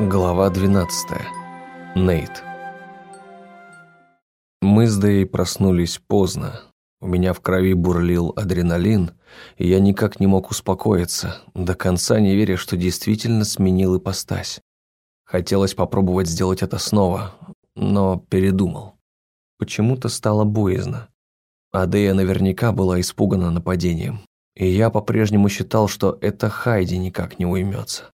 Глава 12. Нейт. Мы с Дэей проснулись поздно. У меня в крови бурлил адреналин, и я никак не мог успокоиться, до конца не веря, что действительно сменил ипостась. Хотелось попробовать сделать это снова, но передумал. Почему-то стало боязно. А Дэя наверняка была испугана нападением. И я по-прежнему считал, что это Хайди никак не уймется.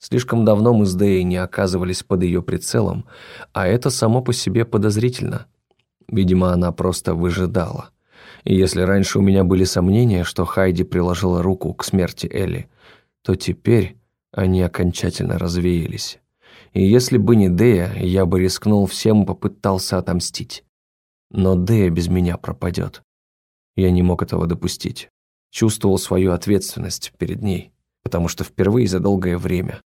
Слишком давно мы с Дэей не оказывались под ее прицелом, а это само по себе подозрительно. Видимо, она просто выжидала. И если раньше у меня были сомнения, что Хайди приложила руку к смерти Элли, то теперь они окончательно развеялись. И если бы не Дэя, я бы рискнул всем и попытался отомстить. Но Дэя без меня пропадет. Я не мог этого допустить. Чувствовал свою ответственность перед ней, потому что впервые за долгое время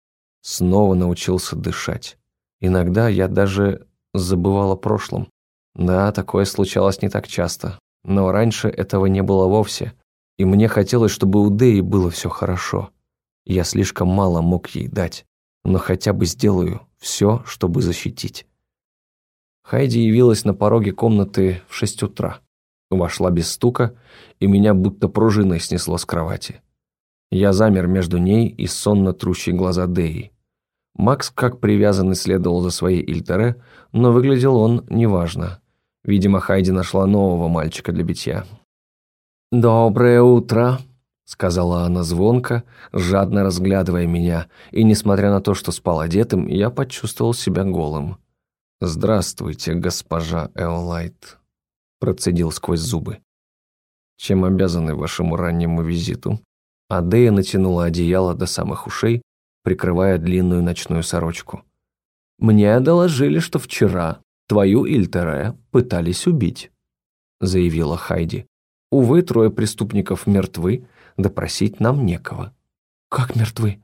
снова научился дышать. Иногда я даже забывал о прошлом. Да, такое случалось не так часто, но раньше этого не было вовсе, и мне хотелось, чтобы у Дэи было все хорошо. Я слишком мало мог ей дать, но хотя бы сделаю все, чтобы защитить. Хайди явилась на пороге комнаты в шесть утра. Вошла без стука, и меня будто пружиной снесло с кровати. Я замер между ней и сонно трущей глаза Деи. Макс, как привязанный, следовал за своей Ильтере, но выглядел он неважно. Видимо, Хайди нашла нового мальчика для битья. «Доброе утро», — сказала она звонко, жадно разглядывая меня, и, несмотря на то, что спал одетым, я почувствовал себя голым. «Здравствуйте, госпожа Эолайт», — процедил сквозь зубы. «Чем обязаны вашему раннему визиту?» Адея натянула одеяло до самых ушей, прикрывая длинную ночную сорочку. «Мне доложили, что вчера твою Ильтере пытались убить», заявила Хайди. «Увы, трое преступников мертвы, допросить нам некого». «Как мертвы?»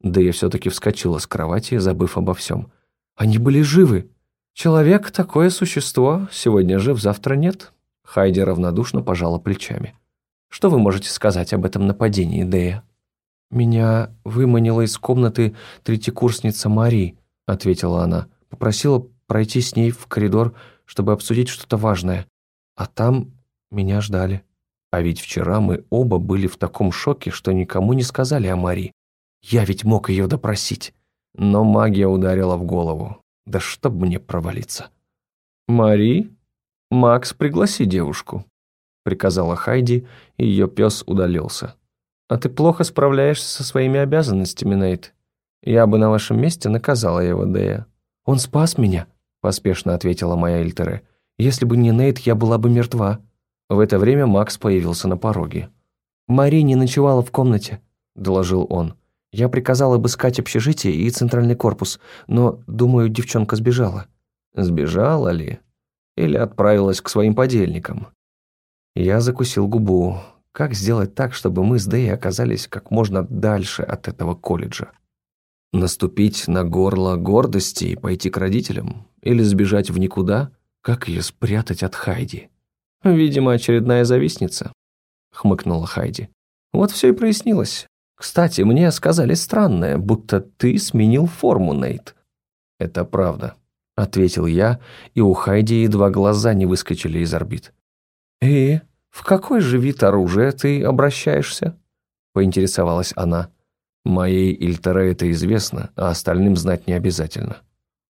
Да я все-таки вскочила с кровати, забыв обо всем. «Они были живы!» «Человек — такое существо, сегодня жив, завтра нет», Хайди равнодушно пожала плечами. «Что вы можете сказать об этом нападении, Дея?» «Меня выманила из комнаты третьекурсница Мари», — ответила она. «Попросила пройти с ней в коридор, чтобы обсудить что-то важное. А там меня ждали». А ведь вчера мы оба были в таком шоке, что никому не сказали о Мари. Я ведь мог ее допросить. Но магия ударила в голову. Да чтоб мне провалиться. «Мари? Макс, пригласи девушку», — приказала Хайди, и ее пес удалился. «А ты плохо справляешься со своими обязанностями, Нейт. Я бы на вашем месте наказала его, Дея». «Он спас меня», — поспешно ответила моя Эльтере. «Если бы не Нейт, я была бы мертва». В это время Макс появился на пороге. «Мари не ночевала в комнате», — доложил он. «Я приказал обыскать общежитие и центральный корпус, но, думаю, девчонка сбежала». «Сбежала ли? Или отправилась к своим подельникам?» Я закусил губу. Как сделать так, чтобы мы с Дэй оказались как можно дальше от этого колледжа? Наступить на горло гордости и пойти к родителям? Или сбежать в никуда? Как ее спрятать от Хайди? Видимо, очередная завистница, хмыкнула Хайди. Вот все и прояснилось. Кстати, мне сказали странное, будто ты сменил форму, Нейт. Это правда, ответил я, и у Хайди едва глаза не выскочили из орбит. И «В какой же вид оружия ты обращаешься?» — поинтересовалась она. «Моей Ильтере это известно, а остальным знать не обязательно».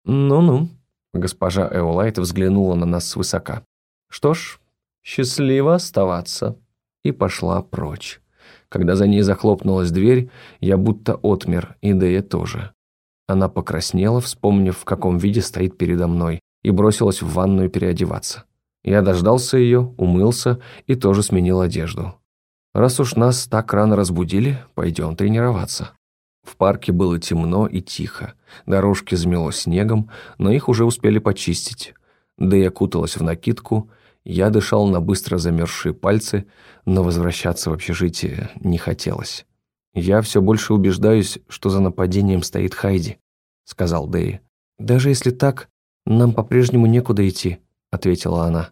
«Ну-ну», — госпожа Эолайт взглянула на нас свысока. «Что ж, счастливо оставаться». И пошла прочь. Когда за ней захлопнулась дверь, я будто отмер, и Дея тоже. Она покраснела, вспомнив, в каком виде стоит передо мной, и бросилась в ванную переодеваться. Я дождался ее, умылся и тоже сменил одежду. Раз уж нас так рано разбудили, пойдем тренироваться. В парке было темно и тихо. Дорожки замело снегом, но их уже успели почистить. Да и окуталась в накидку. Я дышал на быстро замерзшие пальцы, но возвращаться в общежитие не хотелось. «Я все больше убеждаюсь, что за нападением стоит Хайди», — сказал Дэи. «Даже если так, нам по-прежнему некуда идти», — ответила она.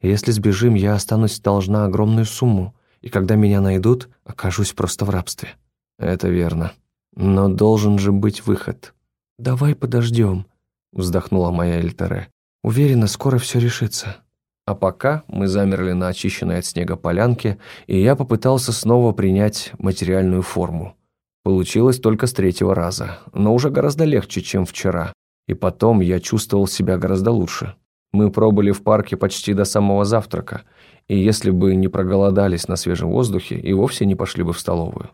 «Если сбежим, я останусь должна огромную сумму, и когда меня найдут, окажусь просто в рабстве». «Это верно. Но должен же быть выход». «Давай подождем», — вздохнула моя Эльтере. «Уверена, скоро все решится». А пока мы замерли на очищенной от снега полянке, и я попытался снова принять материальную форму. Получилось только с третьего раза, но уже гораздо легче, чем вчера. И потом я чувствовал себя гораздо лучше. Мы пробыли в парке почти до самого завтрака, и если бы не проголодались на свежем воздухе, и вовсе не пошли бы в столовую.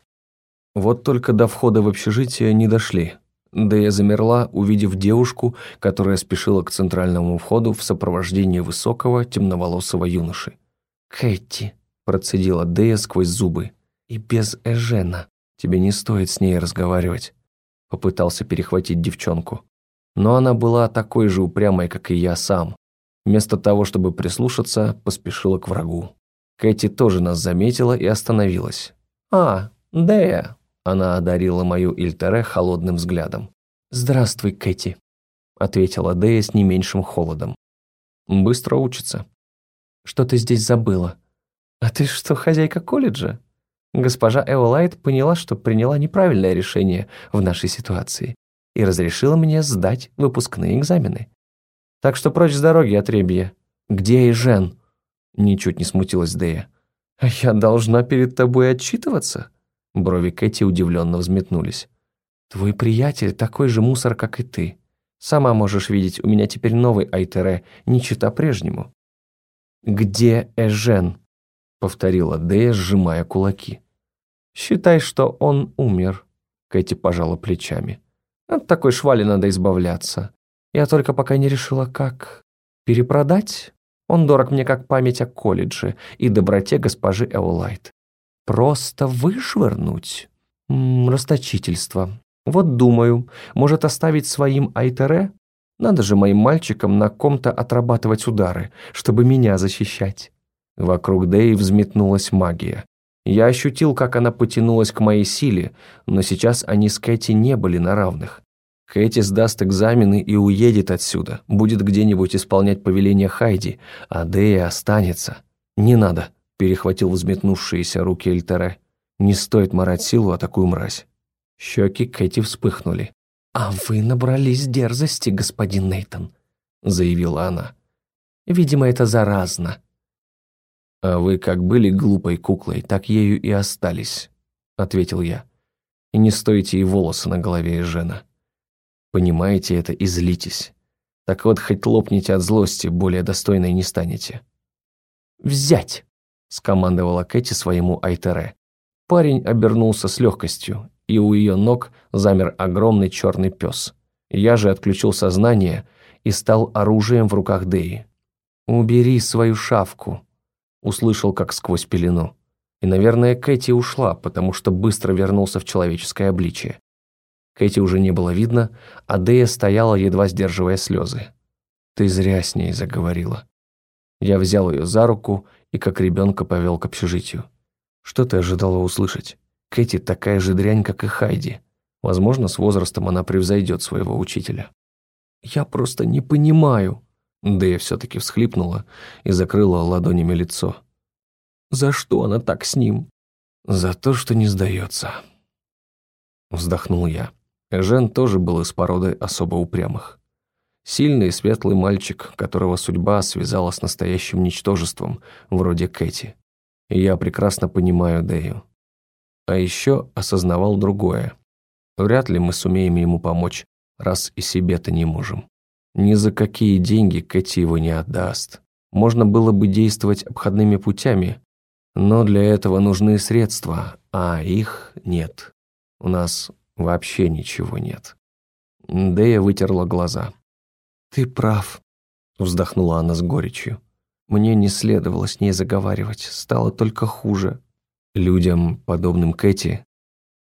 Вот только до входа в общежитие не дошли. Да я замерла, увидев девушку, которая спешила к центральному входу в сопровождении высокого темноволосого юноши. «Кэти», – процедила Дея сквозь зубы, – «и без Эжена. Тебе не стоит с ней разговаривать», – попытался перехватить девчонку. Но она была такой же упрямой, как и я сам. Вместо того, чтобы прислушаться, поспешила к врагу. Кэти тоже нас заметила и остановилась. «А, Дея!» Она одарила мою Ильтере холодным взглядом. «Здравствуй, Кэти», — ответила Дея с не меньшим холодом. «Быстро учится». «Что ты здесь забыла?» «А ты что, хозяйка колледжа?» Госпожа Эолайт поняла, что приняла неправильное решение в нашей ситуации и разрешила мне сдать выпускные экзамены. Так что прочь с дороги, отребье. Где и Жен?» Ничуть не смутилась Дея. «Я должна перед тобой отчитываться?» Брови Кэти удивленно взметнулись. «Твой приятель такой же мусор, как и ты. Сама можешь видеть, у меня теперь новый Айтере, не чита прежнему». «Где Эжен?» — повторила Дея, сжимая кулаки. «Считай, что он умер», — Кэти пожала плечами. «От такой швали надо избавляться. Я только пока не решила, как. Перепродать? Он дорог мне как память о колледже и доброте госпожи Эолайт. Просто вышвырнуть? М расточительство. Вот думаю, может оставить своим Айтере? Надо же моим мальчикам на ком-то отрабатывать удары, чтобы меня защищать. Вокруг Дэи взметнулась магия. Я ощутил, как она потянулась к моей силе, но сейчас они с Кэти не были на равных. Кэти сдаст экзамены и уедет отсюда, будет где-нибудь исполнять повеление Хайди, а Дэя останется. Не надо перехватил взметнувшиеся руки Эльтере. «Не стоит морать силу о такую мразь». Щеки Кэти вспыхнули. «А вы набрались дерзости, господин Нейтон», — заявила она. «Видимо, это заразно». «А вы как были глупой куклой, так ею и остались», — ответил я. «И не стоите и волосы на голове Жена. Понимаете это и злитесь. Так вот, хоть лопните от злости, более достойной не станете». «Взять!» — скомандовала Кэти своему Айтере. Парень обернулся с легкостью, и у ее ног замер огромный черный пес. Я же отключил сознание и стал оружием в руках Деи. «Убери свою шавку», — услышал как сквозь пелену. И, наверное, Кэти ушла, потому что быстро вернулся в человеческое обличие. Кэти уже не было видно, а Дея стояла, едва сдерживая слезы. «Ты зря с ней заговорила». Я взял ее за руку и как ребенка повел к общежитию. Что ты ожидала услышать? Кэти такая же дрянь, как и Хайди. Возможно, с возрастом она превзойдет своего учителя. Я просто не понимаю. Дэя все-таки всхлипнула и закрыла ладонями лицо. За что она так с ним? За то, что не сдается. Вздохнул я. Жен тоже был из породы особо упрямых. Сильный и светлый мальчик, которого судьба связала с настоящим ничтожеством, вроде Кэти. Я прекрасно понимаю Дэю. А еще осознавал другое. Вряд ли мы сумеем ему помочь, раз и себе-то не можем. Ни за какие деньги Кэти его не отдаст. Можно было бы действовать обходными путями, но для этого нужны средства, а их нет. У нас вообще ничего нет. Дэя вытерла глаза. «Ты прав», — вздохнула она с горечью. «Мне не следовало с ней заговаривать, стало только хуже. Людям, подобным Кэти,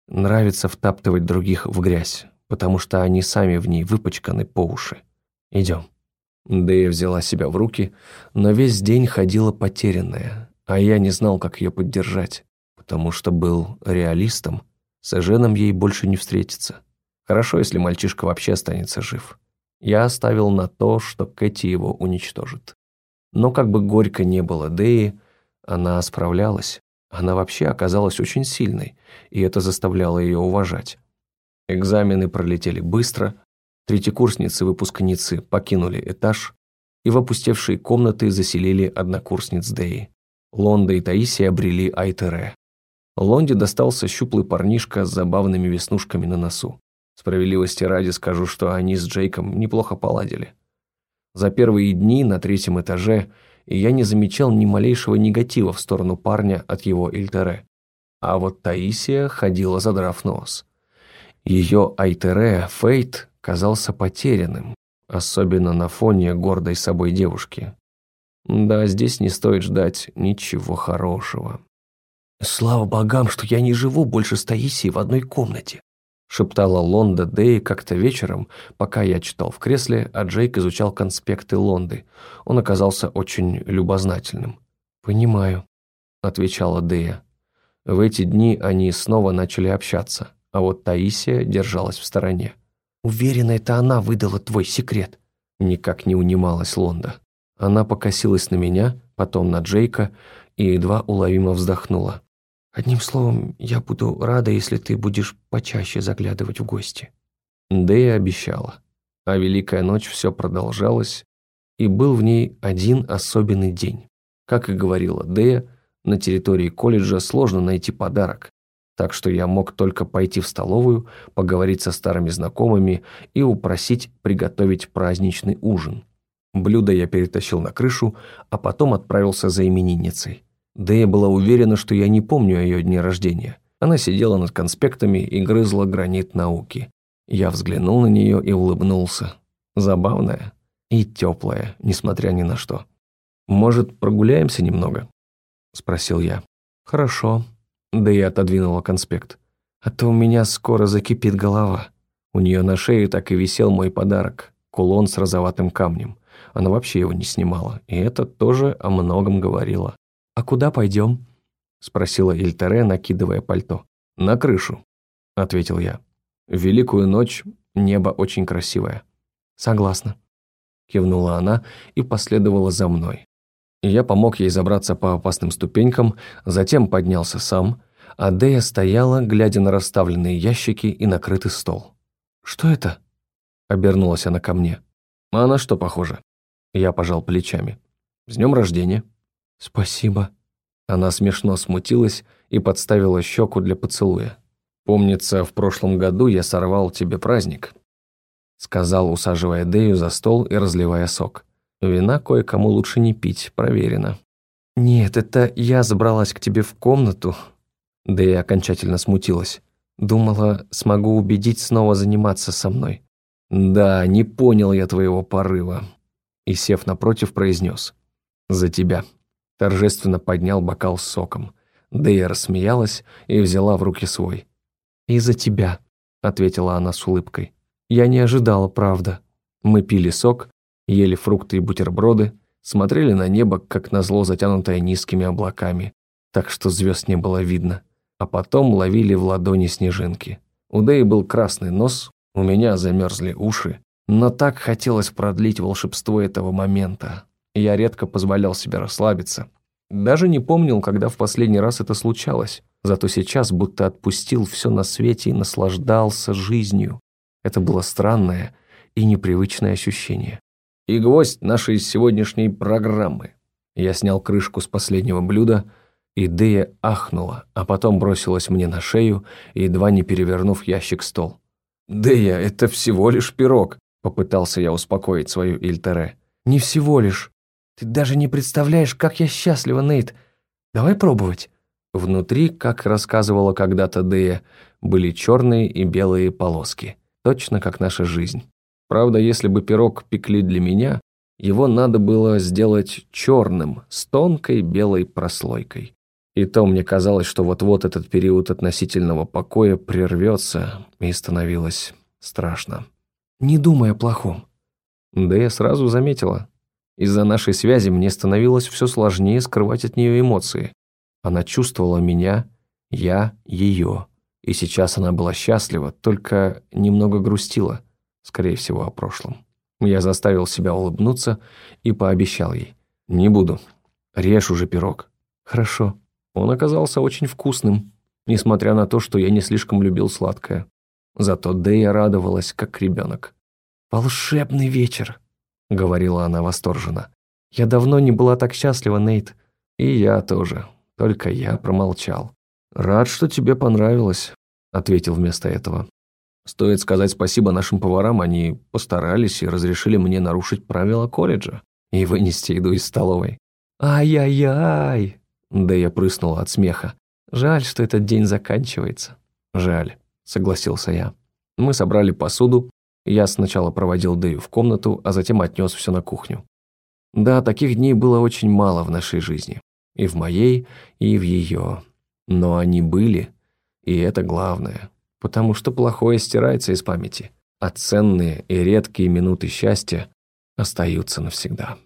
нравится втаптывать других в грязь, потому что они сами в ней выпачканы по уши. Идем». Дэя взяла себя в руки, но весь день ходила потерянная, а я не знал, как ее поддержать, потому что был реалистом, с Эженом ей больше не встретиться. Хорошо, если мальчишка вообще останется жив я оставил на то, что Кэти его уничтожит. Но как бы горько не было Дэи, она справлялась. Она вообще оказалась очень сильной, и это заставляло ее уважать. Экзамены пролетели быстро, Третьекурсницы-выпускницы покинули этаж, и в опустевшие комнаты заселили однокурсниц Дэи. Лонда и Таисия обрели Айтере. Лонде достался щуплый парнишка с забавными веснушками на носу. Справедливости ради скажу, что они с Джейком неплохо поладили. За первые дни на третьем этаже я не замечал ни малейшего негатива в сторону парня от его Ильтере. А вот Таисия ходила задрав нос. Ее Айтере, Фейт, казался потерянным, особенно на фоне гордой собой девушки. Да, здесь не стоит ждать ничего хорошего. «Слава богам, что я не живу больше с Таисией в одной комнате», шептала Лонда Дэй как-то вечером, пока я читал в кресле, а Джейк изучал конспекты Лонды. Он оказался очень любознательным. «Понимаю», — отвечала Дэя. В эти дни они снова начали общаться, а вот Таисия держалась в стороне. «Уверена, это она выдала твой секрет», — никак не унималась Лонда. Она покосилась на меня, потом на Джейка и едва уловимо вздохнула. «Одним словом, я буду рада, если ты будешь почаще заглядывать в гости». Дэя обещала. А Великая ночь все продолжалась, и был в ней один особенный день. Как и говорила Дэя, на территории колледжа сложно найти подарок, так что я мог только пойти в столовую, поговорить со старыми знакомыми и упросить приготовить праздничный ужин. Блюдо я перетащил на крышу, а потом отправился за именинницей. Дэя была уверена, что я не помню о ее дне рождения. Она сидела над конспектами и грызла гранит науки. Я взглянул на нее и улыбнулся. Забавная и теплая, несмотря ни на что. «Может, прогуляемся немного?» – спросил я. «Хорошо», и отодвинула конспект. А то у меня скоро закипит голова. У нее на шее так и висел мой подарок – кулон с розоватым камнем. Она вообще его не снимала, и это тоже о многом говорило. «А куда пойдем?» – спросила Ильтере, накидывая пальто. «На крышу», – ответил я. «В великую ночь небо очень красивое». «Согласна», – кивнула она и последовала за мной. Я помог ей забраться по опасным ступенькам, затем поднялся сам, а Дея стояла, глядя на расставленные ящики и накрытый стол. «Что это?» — обернулась она ко мне. «А на что похоже?» Я пожал плечами. «С днем рождения!» «Спасибо!» Она смешно смутилась и подставила щеку для поцелуя. «Помнится, в прошлом году я сорвал тебе праздник», — сказал, усаживая Дею за стол и разливая сок. Вина кое-кому лучше не пить, проверено. «Нет, это я забралась к тебе в комнату». И окончательно смутилась. Думала, смогу убедить снова заниматься со мной. «Да, не понял я твоего порыва». И, сев напротив, произнес. «За тебя». Торжественно поднял бокал с соком. Дэя рассмеялась и взяла в руки свой. «И за тебя», — ответила она с улыбкой. «Я не ожидала, правда». Мы пили сок, ели фрукты и бутерброды, смотрели на небо, как назло затянутое низкими облаками, так что звезд не было видно, а потом ловили в ладони снежинки. У Дэи был красный нос, у меня замерзли уши, но так хотелось продлить волшебство этого момента. Я редко позволял себе расслабиться. Даже не помнил, когда в последний раз это случалось, зато сейчас будто отпустил все на свете и наслаждался жизнью. Это было странное и непривычное ощущение и гвоздь нашей сегодняшней программы. Я снял крышку с последнего блюда, и Дея ахнула, а потом бросилась мне на шею, едва не перевернув ящик стол. «Дея, это всего лишь пирог», — попытался я успокоить свою Ильтере. «Не всего лишь. Ты даже не представляешь, как я счастлива, Нейт. Давай пробовать». Внутри, как рассказывала когда-то Дея, были черные и белые полоски, точно как наша жизнь. Правда, если бы пирог пекли для меня, его надо было сделать черным, с тонкой белой прослойкой. И то мне казалось, что вот-вот этот период относительного покоя прервется, и становилось страшно. «Не думай о плохом». Да я сразу заметила. Из-за нашей связи мне становилось все сложнее скрывать от нее эмоции. Она чувствовала меня, я ее. И сейчас она была счастлива, только немного грустила скорее всего, о прошлом. Я заставил себя улыбнуться и пообещал ей. «Не буду. Режь уже пирог». «Хорошо». Он оказался очень вкусным, несмотря на то, что я не слишком любил сладкое. Зато Дэя радовалась, как ребенок. «Волшебный вечер», — говорила она восторженно. «Я давно не была так счастлива, Нейт». «И я тоже, только я промолчал». «Рад, что тебе понравилось», — ответил вместо этого. «Стоит сказать спасибо нашим поварам, они постарались и разрешили мне нарушить правила колледжа и вынести еду из столовой». «Ай-яй-яй!» Да я прыснула от смеха. «Жаль, что этот день заканчивается». «Жаль», — согласился я. Мы собрали посуду, я сначала проводил Дэю в комнату, а затем отнес все на кухню. Да, таких дней было очень мало в нашей жизни. И в моей, и в ее. Но они были, и это главное. Потому что плохое стирается из памяти, а ценные и редкие минуты счастья остаются навсегда.